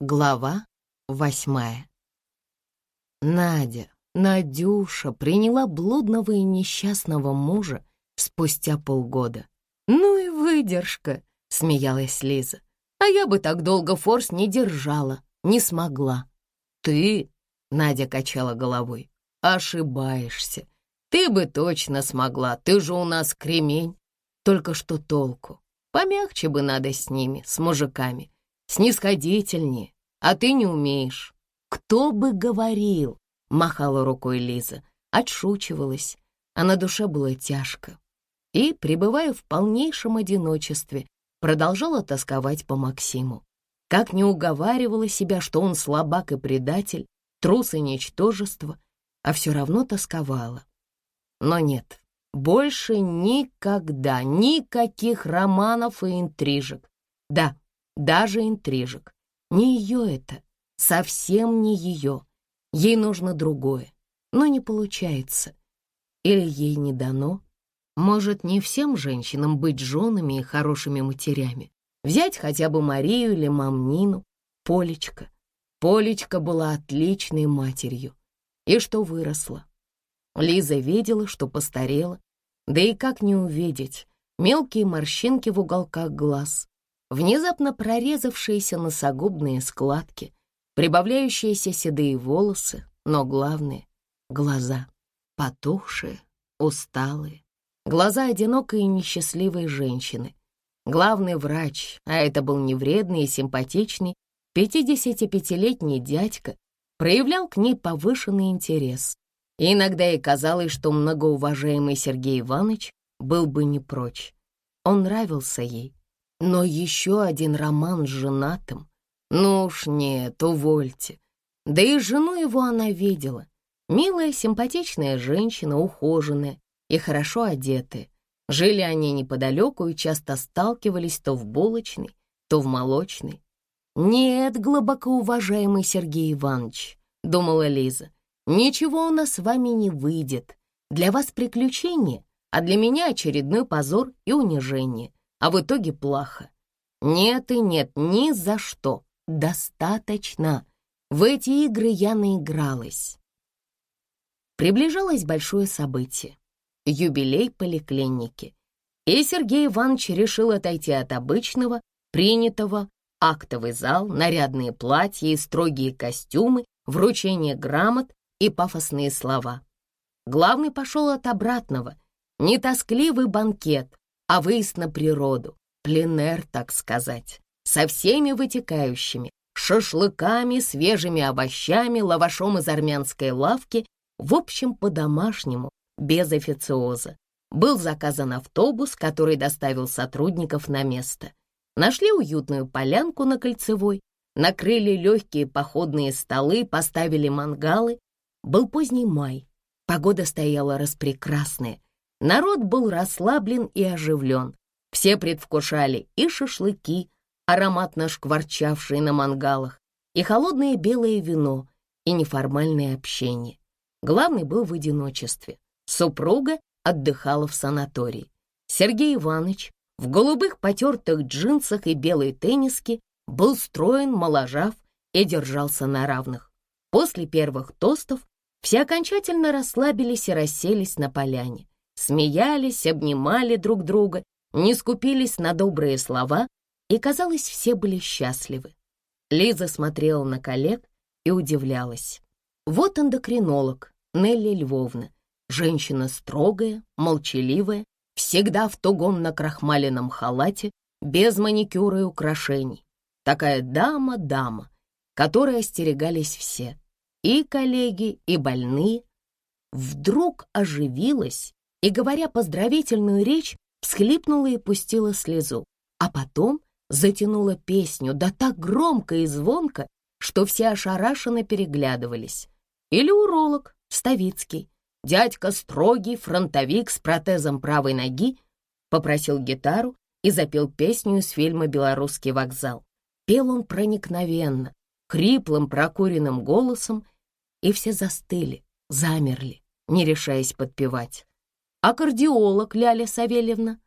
Глава восьмая. Надя, Надюша приняла блудного и несчастного мужа спустя полгода. «Ну и выдержка!» — смеялась Лиза. «А я бы так долго форс не держала, не смогла». «Ты?» — Надя качала головой. «Ошибаешься. Ты бы точно смогла, ты же у нас кремень. Только что толку. Помягче бы надо с ними, с мужиками снисходительнее, а ты не умеешь. Кто бы говорил, махала рукой Лиза, отшучивалась, а на душе было тяжко. И, пребывая в полнейшем одиночестве, продолжала тосковать по Максиму. Как не уговаривала себя, что он слабак и предатель, трус и ничтожество, а все равно тосковала. Но нет, больше никогда никаких романов и интрижек. Да, даже интрижек. Не ее это, совсем не ее. Ей нужно другое, но не получается. Или ей не дано. Может, не всем женщинам быть женами и хорошими матерями. Взять хотя бы Марию или мамнину, Полечка. Полечка была отличной матерью. И что выросла. Лиза видела, что постарела. Да и как не увидеть мелкие морщинки в уголках глаз, внезапно прорезавшиеся носогубные складки, прибавляющиеся седые волосы, но главное — глаза, потухшие, усталые, глаза одинокой и несчастливой женщины. Главный врач, а это был невредный и симпатичный, 55-летний дядька, проявлял к ней повышенный интерес. И иногда ей казалось, что многоуважаемый Сергей Иванович был бы не прочь. Он нравился ей, но еще один роман с женатым? Ну уж нет, увольте. Да и жену его она видела. Милая, симпатичная женщина, ухоженная и хорошо одетая. Жили они неподалеку и часто сталкивались то в булочной, то в молочной. «Нет, глубоко уважаемый Сергей Иванович», — думала Лиза, «ничего у нас с вами не выйдет. Для вас приключение, а для меня очередной позор и унижение а в итоге плохо. Нет и нет, ни за что. Достаточно. В эти игры я наигралась. Приближалось большое событие — юбилей поликлиники. И Сергей Иванович решил отойти от обычного, принятого, актовый зал, нарядные платья и строгие костюмы, вручение грамот и пафосные слова. Главный пошел от обратного, нетоскливый банкет, а выезд на природу, пленэр, так сказать, со всеми вытекающими, шашлыками, свежими овощами, лавашом из армянской лавки, в общем, по-домашнему, без официоза. Был заказан автобус, который доставил сотрудников на место. Нашли уютную полянку на Кольцевой, накрыли легкие походные столы, поставили мангалы. Был поздний май, погода стояла распрекрасная, Народ был расслаблен и оживлен. Все предвкушали и шашлыки, ароматно шкварчавшие на мангалах, и холодное белое вино, и неформальное общение. Главный был в одиночестве. Супруга отдыхала в санатории. Сергей Иванович в голубых потертых джинсах и белой тенниске был строен, моложав и держался на равных. После первых тостов все окончательно расслабились и расселись на поляне смеялись, обнимали друг друга, не скупились на добрые слова, и, казалось, все были счастливы. Лиза смотрела на коллег и удивлялась. Вот эндокринолог Нелли Львовна, женщина строгая, молчаливая, всегда в тугом накрахмаленном халате, без маникюра и украшений. Такая дама-дама, которой остерегались все, и коллеги, и больные. Вдруг оживилась и, говоря поздравительную речь, всхлипнула и пустила слезу, а потом затянула песню, да так громко и звонко, что все ошарашенно переглядывались. Или уролог, Ставицкий, дядька строгий, фронтовик с протезом правой ноги, попросил гитару и запел песню из фильма «Белорусский вокзал». Пел он проникновенно, хриплым прокуренным голосом, и все застыли, замерли, не решаясь подпевать а кардиолог Ляля Савельевна.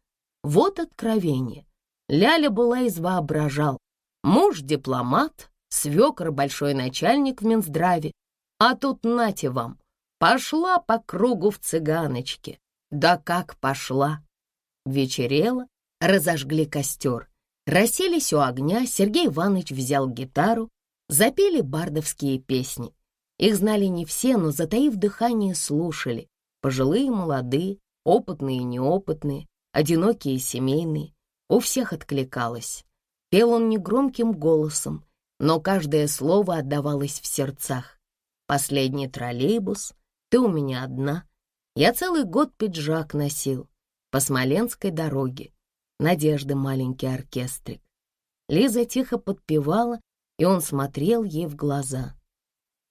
Вот откровение. Ляля была из воображал. Муж дипломат, свекр большой начальник в Минздраве, а тут нате вам, пошла по кругу в цыганочке. Да как пошла! Вечерело, разожгли костер. Расселись у огня, Сергей Иванович взял гитару, запели бардовские песни. Их знали не все, но, затаив дыхание, слушали. Пожилые, молодые, опытные и неопытные, одинокие и семейные. У всех откликалось. Пел он негромким голосом, но каждое слово отдавалось в сердцах. Последний троллейбус, ты у меня одна. Я целый год пиджак носил по Смоленской дороге. Надежды маленький оркестрик. Лиза тихо подпевала, и он смотрел ей в глаза.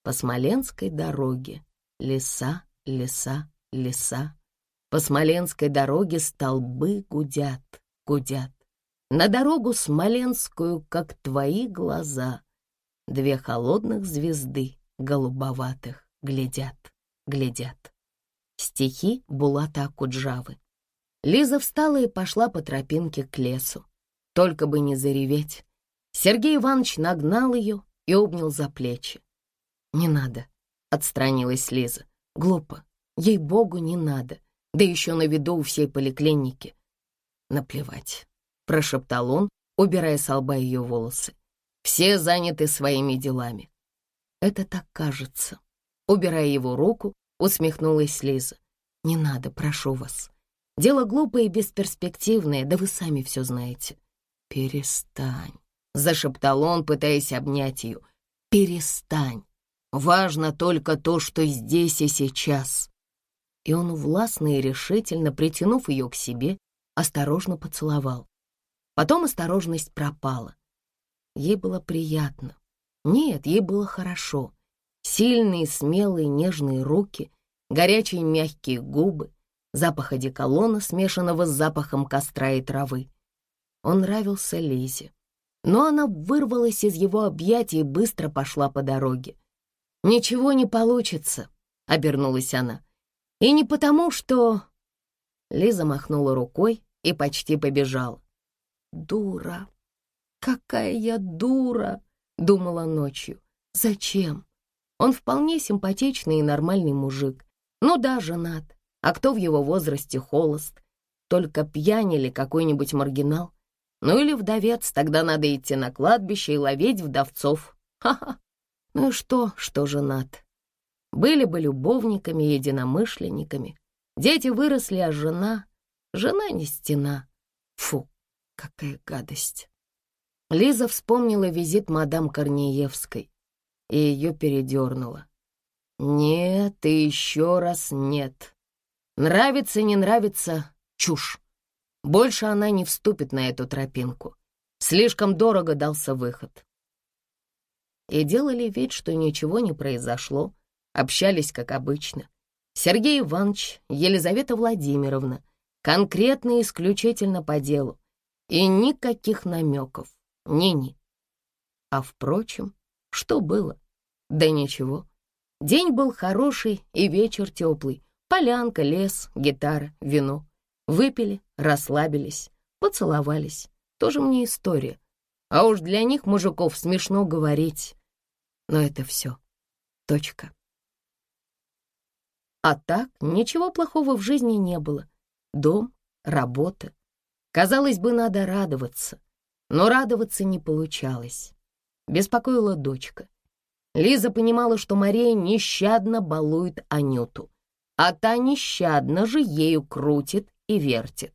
По Смоленской дороге леса, леса, леса. По Смоленской дороге столбы гудят, гудят. На дорогу Смоленскую, как твои глаза, Две холодных звезды голубоватых глядят, глядят. Стихи Булата Акуджавы. Лиза встала и пошла по тропинке к лесу. Только бы не зареветь. Сергей Иванович нагнал ее и обнял за плечи. «Не надо», — отстранилась Лиза. «Глупо. Ей-богу, не надо. Да еще на виду у всей поликлиники». «Наплевать», — прошептал он, убирая с лба ее волосы. «Все заняты своими делами». «Это так кажется». Убирая его руку, усмехнулась Лиза. «Не надо, прошу вас. Дело глупое и бесперспективное, да вы сами все знаете». «Перестань», — зашептал он, пытаясь обнять ее. «Перестань. Важно только то, что здесь и сейчас». И он властно и решительно, притянув ее к себе, осторожно поцеловал. Потом осторожность пропала. Ей было приятно. Нет, ей было хорошо. Сильные, смелые, нежные руки, горячие мягкие губы, запах одеколона, смешанного с запахом костра и травы. Он нравился Лизе, но она вырвалась из его объятий и быстро пошла по дороге. «Ничего не получится», — обернулась она. «И не потому, что...» Лиза махнула рукой и почти побежала. «Дура! Какая я дура!» — думала ночью. «Зачем? Он вполне симпатичный и нормальный мужик. Ну да, женат. А кто в его возрасте холост? Только пьян или какой-нибудь маргинал? Ну или вдовец, тогда надо идти на кладбище и ловить вдовцов. Ха-ха. Ну и что, что женат? Были бы любовниками, единомышленниками. Дети выросли, а жена... Жена не стена. Фу, какая гадость. Лиза вспомнила визит мадам Корнеевской, и ее передернуло. Нет и еще раз нет. Нравится, не нравится — чушь. Больше она не вступит на эту тропинку. Слишком дорого дался выход и делали вид, что ничего не произошло, общались как обычно. Сергей Иванович, Елизавета Владимировна, конкретно и исключительно по делу, и никаких намеков, ни-ни. А впрочем, что было? Да ничего. День был хороший и вечер теплый. Полянка, лес, гитара, вино. Выпили, расслабились, поцеловались. Тоже мне история. А уж для них, мужиков, смешно говорить. Но это все. Точка. А так ничего плохого в жизни не было. Дом, работа. Казалось бы, надо радоваться. Но радоваться не получалось. Беспокоила дочка. Лиза понимала, что Мария нещадно балует Анюту, а та нещадно же ею крутит и вертит.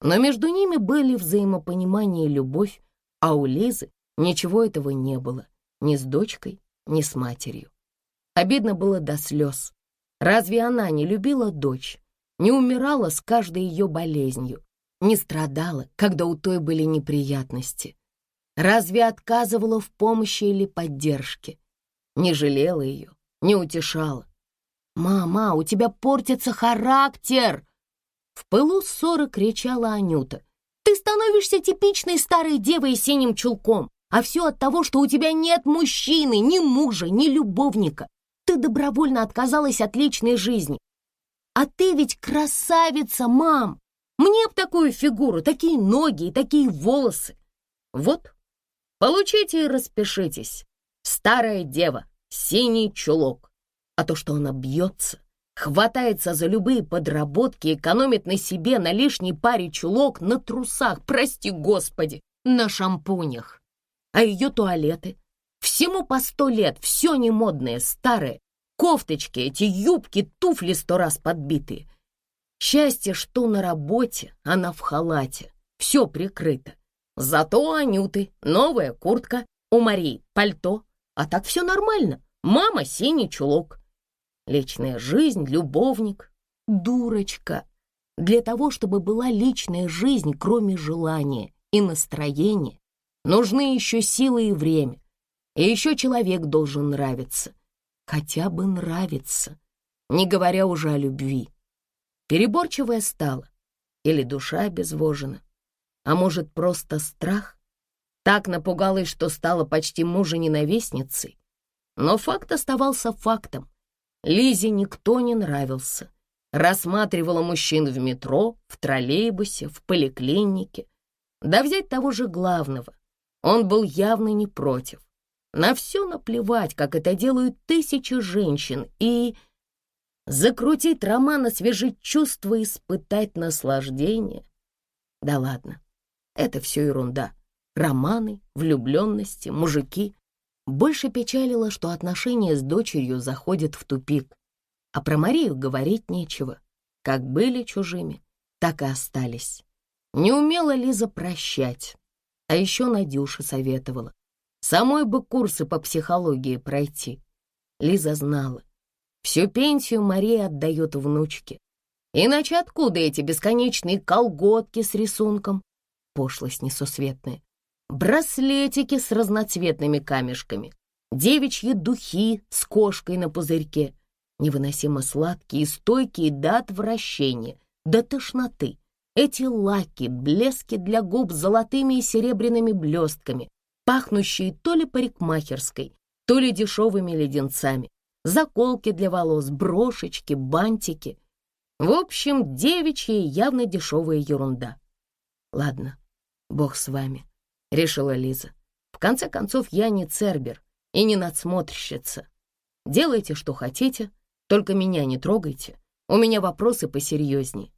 Но между ними были взаимопонимание и любовь, а у Лизы ничего этого не было ни с дочкой, ни с матерью. Обидно было до слез. Разве она не любила дочь, не умирала с каждой ее болезнью, не страдала, когда у той были неприятности? Разве отказывала в помощи или поддержке? Не жалела ее, не утешала. «Мама, у тебя портится характер!» В пылу ссоры кричала Анюта. «Ты становишься типичной старой девой с синим чулком. А все от того, что у тебя нет мужчины, ни мужа, ни любовника. Ты добровольно отказалась от личной жизни. А ты ведь красавица, мам! Мне б такую фигуру, такие ноги и такие волосы. Вот, получите и распишитесь. старая дева, синий чулок. А то, что она бьется, хватается за любые подработки, экономит на себе, на лишней паре чулок, на трусах, прости господи, на шампунях. А ее туалеты? Всему по сто лет, все немодное, старое. Кофточки эти, юбки, туфли сто раз подбитые. Счастье, что на работе, она в халате. Все прикрыто. Зато у Анюты новая куртка, у Марии пальто. А так все нормально. Мама синий чулок. Личная жизнь, любовник. Дурочка. Для того, чтобы была личная жизнь, кроме желания и настроения, нужны еще силы и время. И еще человек должен нравиться. Хотя бы нравиться, не говоря уже о любви. Переборчивая стала или душа обезвожена, а может, просто страх? Так напугалась, что стала почти мужа-ненавистницей. Но факт оставался фактом. Лизе никто не нравился. Рассматривала мужчин в метро, в троллейбусе, в поликлинике. Да взять того же главного. Он был явно не против. На все наплевать, как это делают тысячи женщин, и закрутить роман, освежить чувства, испытать наслаждение. Да ладно, это все ерунда. Романы, влюбленности, мужики. Больше печалило, что отношения с дочерью заходят в тупик. А про Марию говорить нечего. Как были чужими, так и остались. Не умела Лиза прощать. А еще Надюша советовала. Самой бы курсы по психологии пройти. Лиза знала. Всю пенсию Мария отдает внучке. Иначе откуда эти бесконечные колготки с рисунком? Пошлость несусветная. Браслетики с разноцветными камешками. Девичьи духи с кошкой на пузырьке. Невыносимо сладкие, стойкие до отвращения, до тошноты. Эти лаки, блески для губ золотыми и серебряными блестками, пахнущие то ли парикмахерской, то ли дешевыми леденцами, заколки для волос, брошечки, бантики. В общем, девичья явно дешевая ерунда. Ладно, бог с вами, решила Лиза. В конце концов, я не цербер и не надсмотрщица. Делайте, что хотите, только меня не трогайте. У меня вопросы посерьезней.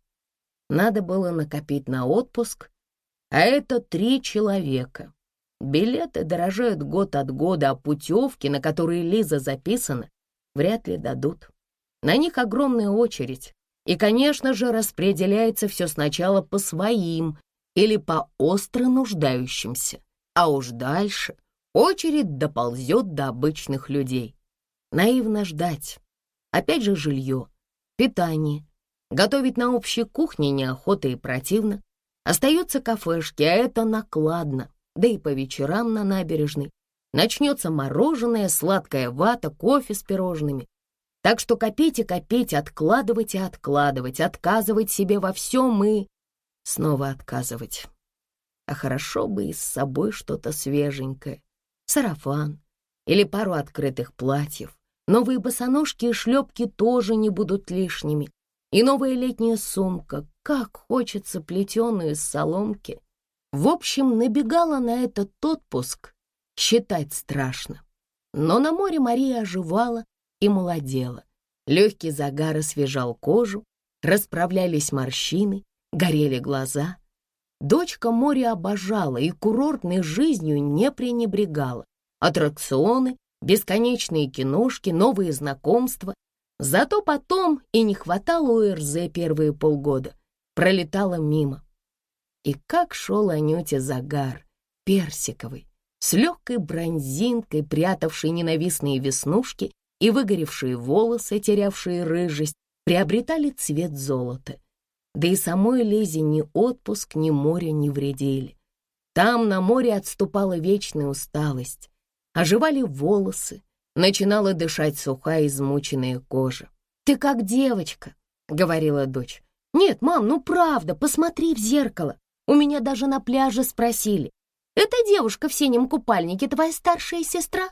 Надо было накопить на отпуск, а это три человека. Билеты дорожают год от года, а путевки, на которые Лиза записана, вряд ли дадут. На них огромная очередь, и, конечно же, распределяется все сначала по своим или по остро нуждающимся, а уж дальше очередь доползет до обычных людей. Наивно ждать. Опять же жилье, питание. Готовить на общей кухне неохота и противно. Остаются кафешки, а это накладно да и по вечерам на набережной. Начнется мороженое, сладкая вата, кофе с пирожными. Так что копите, копите, откладывать и откладывать, отказывать себе во всем и снова отказывать. А хорошо бы и с собой что-то свеженькое. Сарафан или пару открытых платьев. Новые босоножки и шлепки тоже не будут лишними. И новая летняя сумка. Как хочется плетеную из соломки. В общем, набегала на этот отпуск, считать страшно. Но на море Мария оживала и молодела. Легкий загар освежал кожу, расправлялись морщины, горели глаза. Дочка море обожала и курортной жизнью не пренебрегала. Аттракционы, бесконечные киношки, новые знакомства. Зато потом и не хватало УРЗ первые полгода. Пролетала мимо. И как шел Анюте загар, персиковый, с легкой бронзинкой, прятавшей ненавистные веснушки и выгоревшие волосы, терявшие рыжесть, приобретали цвет золота. Да и самой Лизе ни отпуск, ни море не вредили. Там на море отступала вечная усталость, оживали волосы, начинала дышать сухая измученная кожа. «Ты как девочка», — говорила дочь. «Нет, мам, ну правда, посмотри в зеркало. У меня даже на пляже спросили, «Эта девушка в синем купальнике твоя старшая сестра?»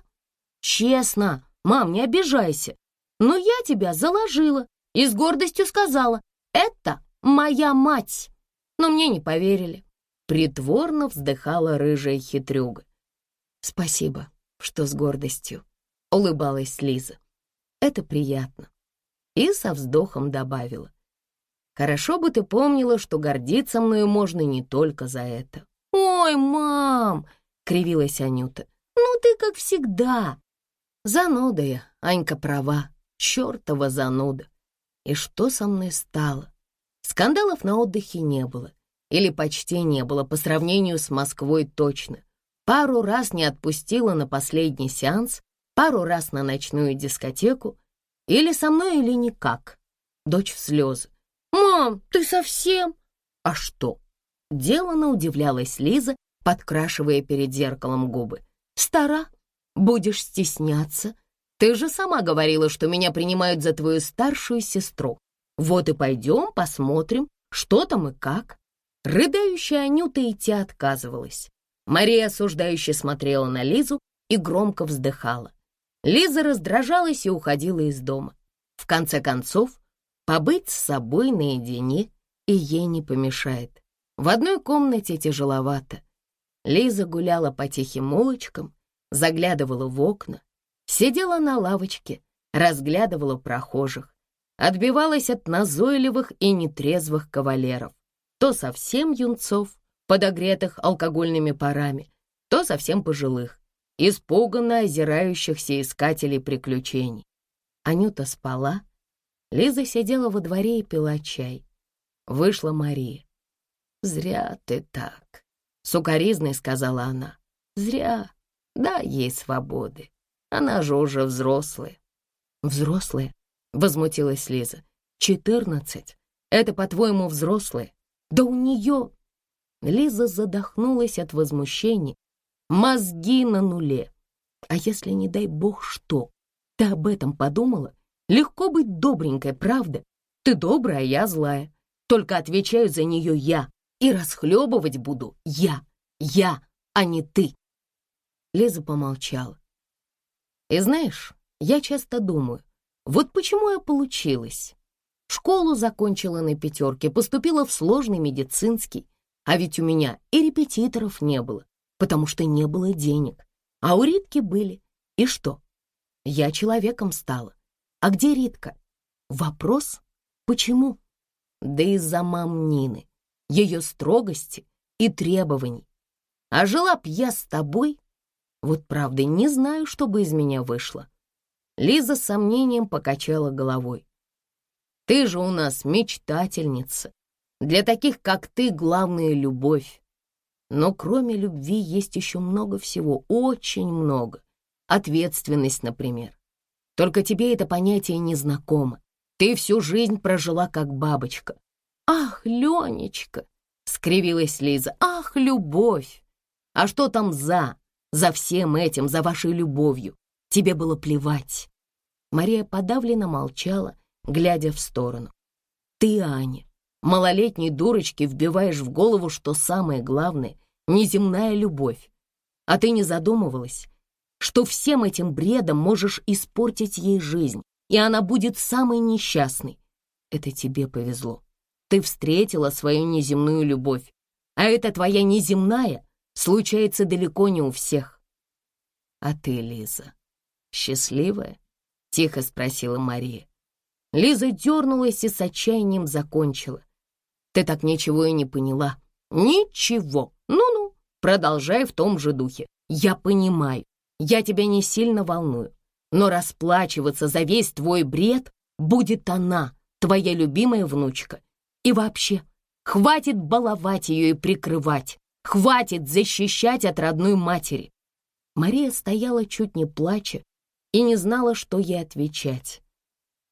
«Честно, мам, не обижайся. Но я тебя заложила и с гордостью сказала, «Это моя мать!» Но мне не поверили. Притворно вздыхала рыжая хитрюга. «Спасибо», что с гордостью, улыбалась Лиза. Это приятно. И со вздохом добавила. Хорошо бы ты помнила, что гордиться мною можно не только за это. «Ой, мам!» — кривилась Анюта. «Ну ты как всегда!» Зануда я, Анька права, чертова зануда. И что со мной стало? Скандалов на отдыхе не было. Или почти не было, по сравнению с Москвой точно. Пару раз не отпустила на последний сеанс, пару раз на ночную дискотеку. Или со мной, или никак. Дочь в слезы. «Мам, ты совсем?» «А что?» Делано удивлялась Лиза, подкрашивая перед зеркалом губы. «Стара, будешь стесняться. Ты же сама говорила, что меня принимают за твою старшую сестру. Вот и пойдем посмотрим, что там и как». Рыдающая Анюта идти отказывалась. Мария осуждающе смотрела на Лизу и громко вздыхала. Лиза раздражалась и уходила из дома. В конце концов, побыть с собой наедине и ей не помешает. В одной комнате тяжеловато. Лиза гуляла по тихим улочкам, заглядывала в окна, сидела на лавочке, разглядывала прохожих, отбивалась от назойливых и нетрезвых кавалеров, то совсем юнцов, подогретых алкогольными парами, то совсем пожилых, испуганно озирающихся искателей приключений. Анюта спала, Лиза сидела во дворе и пила чай. Вышла Мария. «Зря ты так», — сукоризной сказала она. «Зря. Дай ей свободы. Она же уже взрослая». «Взрослая?» — возмутилась Лиза. «Четырнадцать. Это, по-твоему, взрослая? Да у нее...» Лиза задохнулась от возмущения. «Мозги на нуле. А если, не дай бог, что? Ты об этом подумала? Легко быть добренькой, правда? Ты добрая, я злая. Только отвечаю за нее я. И расхлебывать буду я, я, а не ты. Лиза помолчала. И знаешь, я часто думаю, вот почему я получилась. Школу закончила на пятерке, поступила в сложный медицинский, а ведь у меня и репетиторов не было, потому что не было денег. А у Ритки были. И что? Я человеком стала. А где Ритка? Вопрос, почему? Да из-за мам Нины ее строгости и требований. А жила б я с тобой, вот правда не знаю, что бы из меня вышло. Лиза с сомнением покачала головой. Ты же у нас мечтательница. Для таких, как ты, главная любовь. Но кроме любви есть еще много всего, очень много. Ответственность, например. Только тебе это понятие не знакомо. Ты всю жизнь прожила как бабочка. «Ах, Ленечка!» — скривилась Лиза. «Ах, любовь! А что там за? За всем этим, за вашей любовью? Тебе было плевать!» Мария подавленно молчала, глядя в сторону. «Ты, Аня, малолетней дурочке вбиваешь в голову, что самое главное — неземная любовь. А ты не задумывалась, что всем этим бредом можешь испортить ей жизнь, и она будет самой несчастной. Это тебе повезло. Ты встретила свою неземную любовь, а эта твоя неземная случается далеко не у всех. А ты, Лиза, счастливая? Тихо спросила Мария. Лиза дернулась и с отчаянием закончила. Ты так ничего и не поняла. Ничего. Ну-ну, продолжай в том же духе. Я понимаю, я тебя не сильно волную, но расплачиваться за весь твой бред будет она, твоя любимая внучка. И вообще, хватит баловать ее и прикрывать, хватит защищать от родной матери. Мария стояла чуть не плача и не знала, что ей отвечать.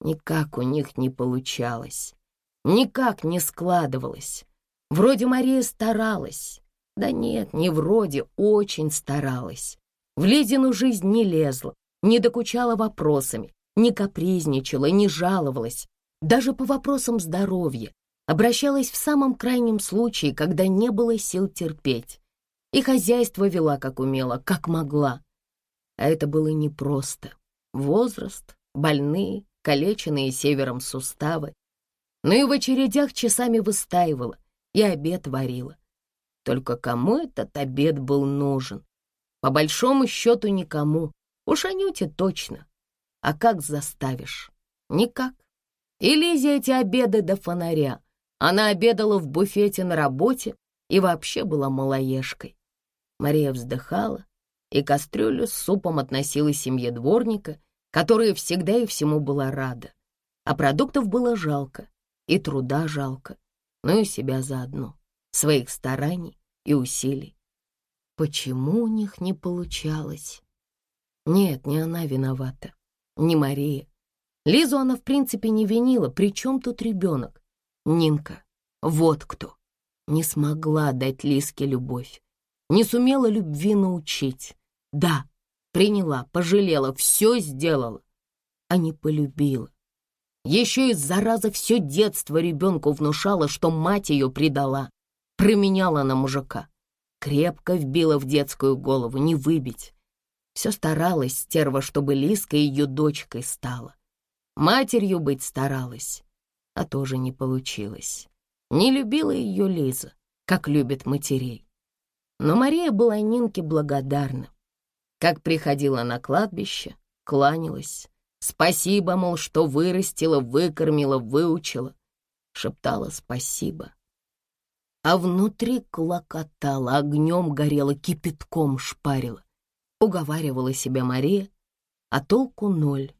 Никак у них не получалось, никак не складывалось. Вроде Мария старалась. Да нет, не вроде, очень старалась. В Лизину жизнь не лезла, не докучала вопросами, не капризничала, не жаловалась. Даже по вопросам здоровья Обращалась в самом крайнем случае, когда не было сил терпеть. И хозяйство вела как умела, как могла. А это было непросто. Возраст, больные, калеченные севером суставы. Но и в очередях часами выстаивала, и обед варила. Только кому этот обед был нужен? По большому счету никому. Уж Анюте точно. А как заставишь? Никак. И Лизе эти обеды до фонаря. Она обедала в буфете на работе и вообще была малоежкой. Мария вздыхала и кастрюлю с супом относила семье дворника, которая всегда и всему была рада. А продуктов было жалко, и труда жалко, но и себя заодно, своих стараний и усилий. Почему у них не получалось? Нет, не она виновата, не Мария. Лизу она в принципе не винила, при чем тут ребенок? Нинка, вот кто. Не смогла дать Лиске любовь, не сумела любви научить. Да, приняла, пожалела, все сделала, а не полюбила. Еще и зараза все детство ребенку внушала, что мать ее предала, променяла на мужика. Крепко вбила в детскую голову, не выбить. Все старалась стерва, чтобы Лиска ее дочкой стала. Матерью быть старалась, а тоже не получилось. Не любила ее Лиза, как любит матерей. Но Мария была Нинке благодарна. Как приходила на кладбище, кланялась. Спасибо, мол, что вырастила, выкормила, выучила. Шептала спасибо. А внутри клокотала, огнем горела, кипятком шпарила. Уговаривала себя Мария, а толку ноль.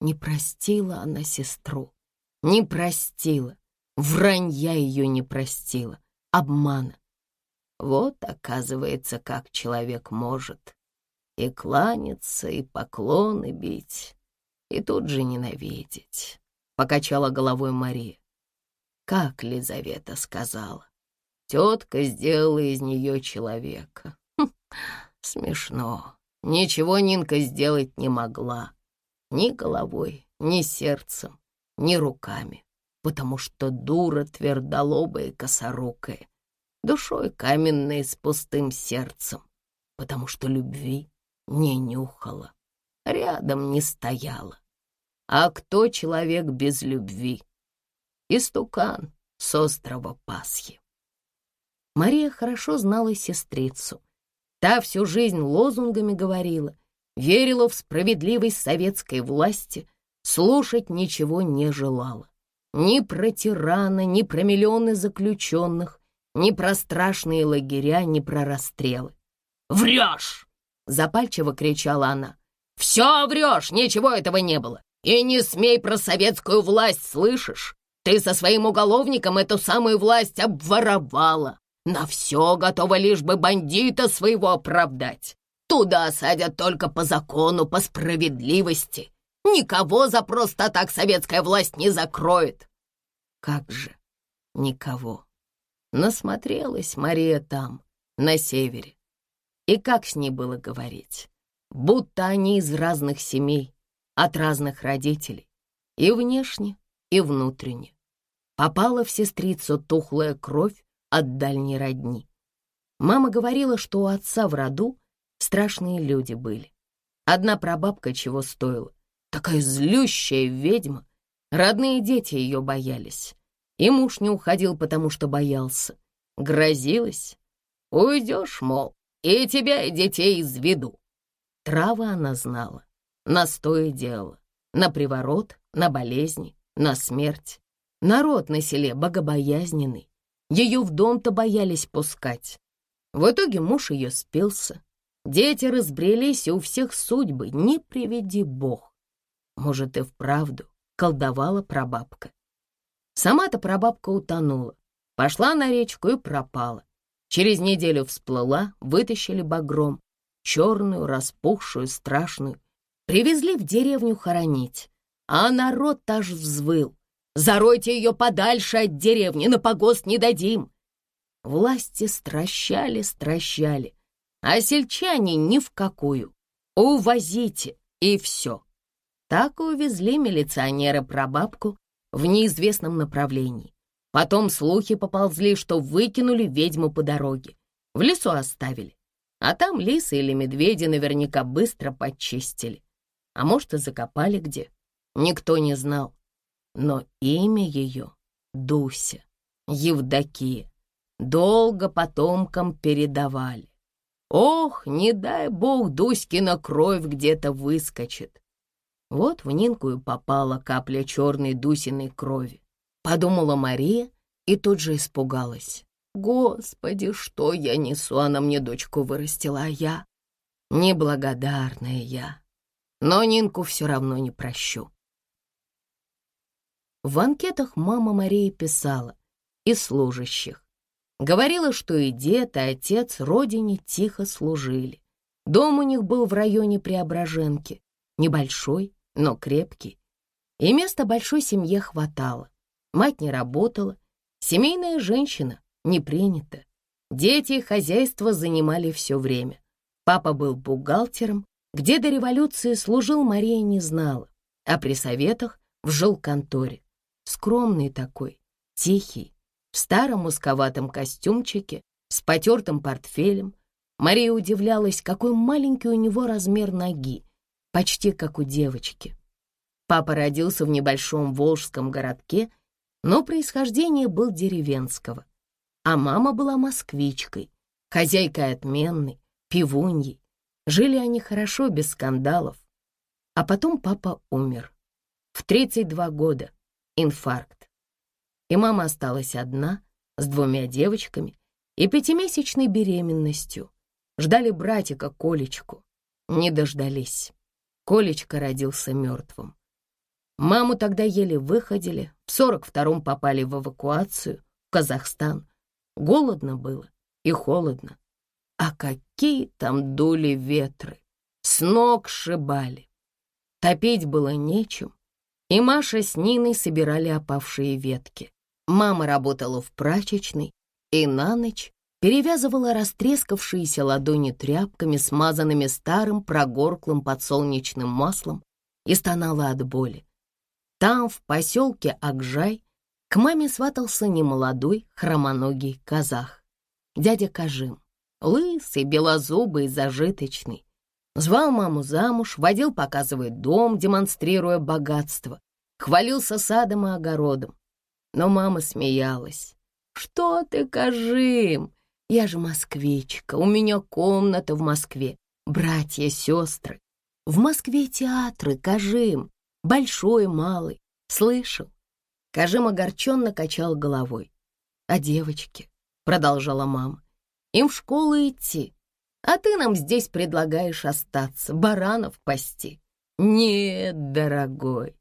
Не простила она сестру. Не простила. Вранья ее не простила. Обмана. Вот, оказывается, как человек может. И кланяться, и поклоны бить, и тут же ненавидеть. Покачала головой Мария. Как Лизавета сказала. Тетка сделала из нее человека. Хм, смешно. Ничего Нинка сделать не могла. Ни головой, ни сердцем, ни руками. Потому что дура твердолобая и косорукая душой каменной с пустым сердцем, потому что любви не нюхала, рядом не стояла. А кто человек без любви? Истукан с острова Пасхи. Мария хорошо знала сестрицу. Та всю жизнь лозунгами говорила, верила в справедливость советской власти, слушать ничего не желала. Ни про тирана, ни про миллионы заключенных, ни про страшные лагеря, ни про расстрелы. «Врешь!» — запальчиво кричала она. «Все врешь, ничего этого не было. И не смей про советскую власть, слышишь? Ты со своим уголовником эту самую власть обворовала. На все готова лишь бы бандита своего оправдать. Туда садят только по закону, по справедливости. Никого за просто так советская власть не закроет. Как же никого? Насмотрелась Мария там, на севере. И как с ней было говорить? Будто они из разных семей, от разных родителей. И внешне, и внутренне. Попала в сестрицу тухлая кровь от дальней родни. Мама говорила, что у отца в роду страшные люди были. Одна прабабка чего стоила. Такая злющая ведьма. Родные дети ее боялись. И муж не уходил, потому что боялся. Грозилась. Уйдешь, мол, и тебя, и детей изведу. Травы она знала, настои делала, на приворот, на болезни, на смерть. Народ на селе богобоязненный, ее в дом-то боялись пускать. В итоге муж ее спился, дети разбрелись, и у всех судьбы, не приведи бог. Может, и вправду колдовала прабабка. Сама-то прабабка утонула. Пошла на речку и пропала. Через неделю всплыла, вытащили багром, черную, распухшую, страшную. Привезли в деревню хоронить, а народ аж взвыл. «Заройте ее подальше от деревни, на погост не дадим!» Власти стращали, стращали, а сельчане ни в какую. Увозите, и все. Так и увезли милиционеры прабабку в неизвестном направлении. Потом слухи поползли, что выкинули ведьму по дороге. В лесу оставили. А там лисы или медведи наверняка быстро подчистили. А может, и закопали где. Никто не знал. Но имя ее — Дуся, Евдокия. Долго потомкам передавали. Ох, не дай бог Дуськина кровь где-то выскочит. Вот в Нинку и попала капля черной Дусиной крови. Подумала Мария и тут же испугалась. Господи, что я несу? Она мне дочку вырастила, а я... Неблагодарная я. Но Нинку все равно не прощу. В анкетах мама Марии писала «и служащих». Говорила, что и дед, и отец родине тихо служили. Дом у них был в районе Преображенки, небольшой, но крепкий. И места большой семье хватало. Мать не работала, семейная женщина не принята. Дети и хозяйство занимали все время. Папа был бухгалтером, где до революции служил Мария не знала, а при советах в жилконторе. Скромный такой, тихий, в старом узковатом костюмчике, с потертым портфелем. Мария удивлялась, какой маленький у него размер ноги, почти как у девочки. Папа родился в небольшом волжском городке, но происхождение был деревенского, а мама была москвичкой, хозяйкой отменной, пивуньей. Жили они хорошо, без скандалов. А потом папа умер. В 32 года. Инфаркт. И мама осталась одна, с двумя девочками и пятимесячной беременностью. Ждали братика Колечку. Не дождались. Колечка родился мертвым. Маму тогда еле выходили, в сорок втором попали в эвакуацию в Казахстан. Голодно было и холодно. А какие там дули ветры! С ног сшибали. Топить было нечем, и Маша с Ниной собирали опавшие ветки. Мама работала в прачечной и на ночь перевязывала растрескавшиеся ладони тряпками, смазанными старым прогорклым подсолнечным маслом, и стонала от боли. Там, в поселке Акжай, к маме сватался немолодой хромоногий казах, дядя Кажим, лысый, белозубый, зажиточный. Звал маму замуж, водил показывать дом, демонстрируя богатство, хвалился садом и огородом. Но мама смеялась. «Что ты, Кажим? Я же москвичка, у меня комната в Москве, братья, сестры. В Москве театры, Кажим, большой, малый. Слышал?» Кажим огорченно качал головой. «А девочки?» — продолжала мама. «Им в школу идти, а ты нам здесь предлагаешь остаться, баранов пасти. Нет, дорогой,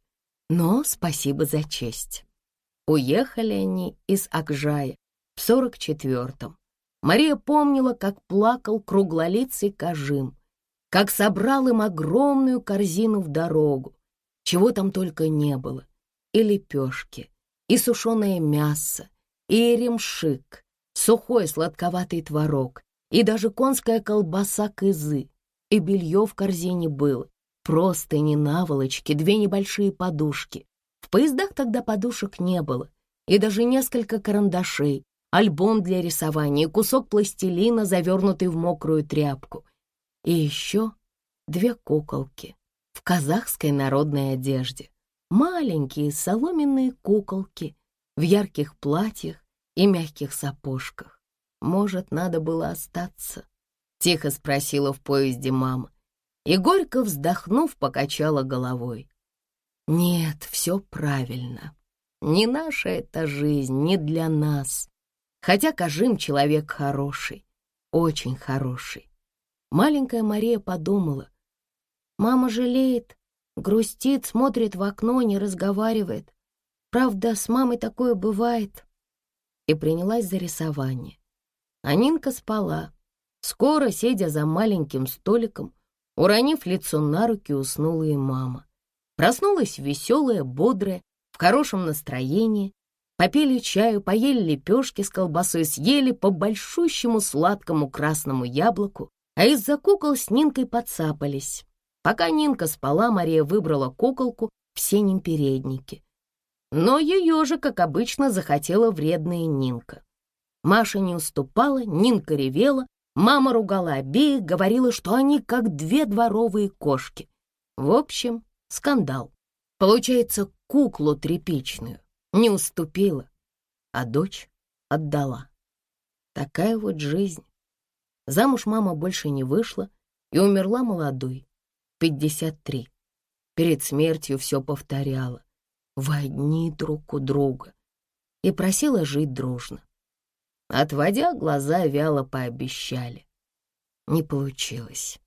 но спасибо за честь. Уехали они из Акжая в сорок четвертом. Мария помнила, как плакал круглолицый Кажим, как собрал им огромную корзину в дорогу, чего там только не было, и лепешки, и сушеное мясо, и ремшик, сухой сладковатый творог, и даже конская колбаса кызы, и белье в корзине было, просто не наволочки, две небольшие подушки. В поездах тогда подушек не было, и даже несколько карандашей, альбом для рисования кусок пластилина, завернутый в мокрую тряпку. И еще две куколки в казахской народной одежде. Маленькие соломенные куколки в ярких платьях и мягких сапожках. Может, надо было остаться? Тихо спросила в поезде мама. И горько вздохнув, покачала головой. Нет, все правильно. Не наша эта жизнь, не для нас. Хотя Кажим человек хороший, очень хороший. Маленькая Мария подумала. Мама жалеет, грустит, смотрит в окно, не разговаривает. Правда, с мамой такое бывает. И принялась за рисование. А Нинка спала. Скоро, сидя за маленьким столиком, уронив лицо на руки, уснула и мама. Проснулась веселая, бодрая, в хорошем настроении. Попили чаю, поели лепешки с колбасой, съели по большущему сладкому красному яблоку, а из-за кукол с Нинкой подцапались. Пока Нинка спала, Мария выбрала куколку в синем переднике. Но ее же, как обычно, захотела вредная Нинка. Маша не уступала, Нинка ревела, мама ругала обеих, говорила, что они как две дворовые кошки. В общем, скандал. Получается, куклу тряпичную не уступила, а дочь отдала. Такая вот жизнь. Замуж мама больше не вышла и умерла молодой, 53. Перед смертью все повторяла. Вы одни друг у друга. И просила жить дружно. Отводя глаза, вяло пообещали. Не получилось.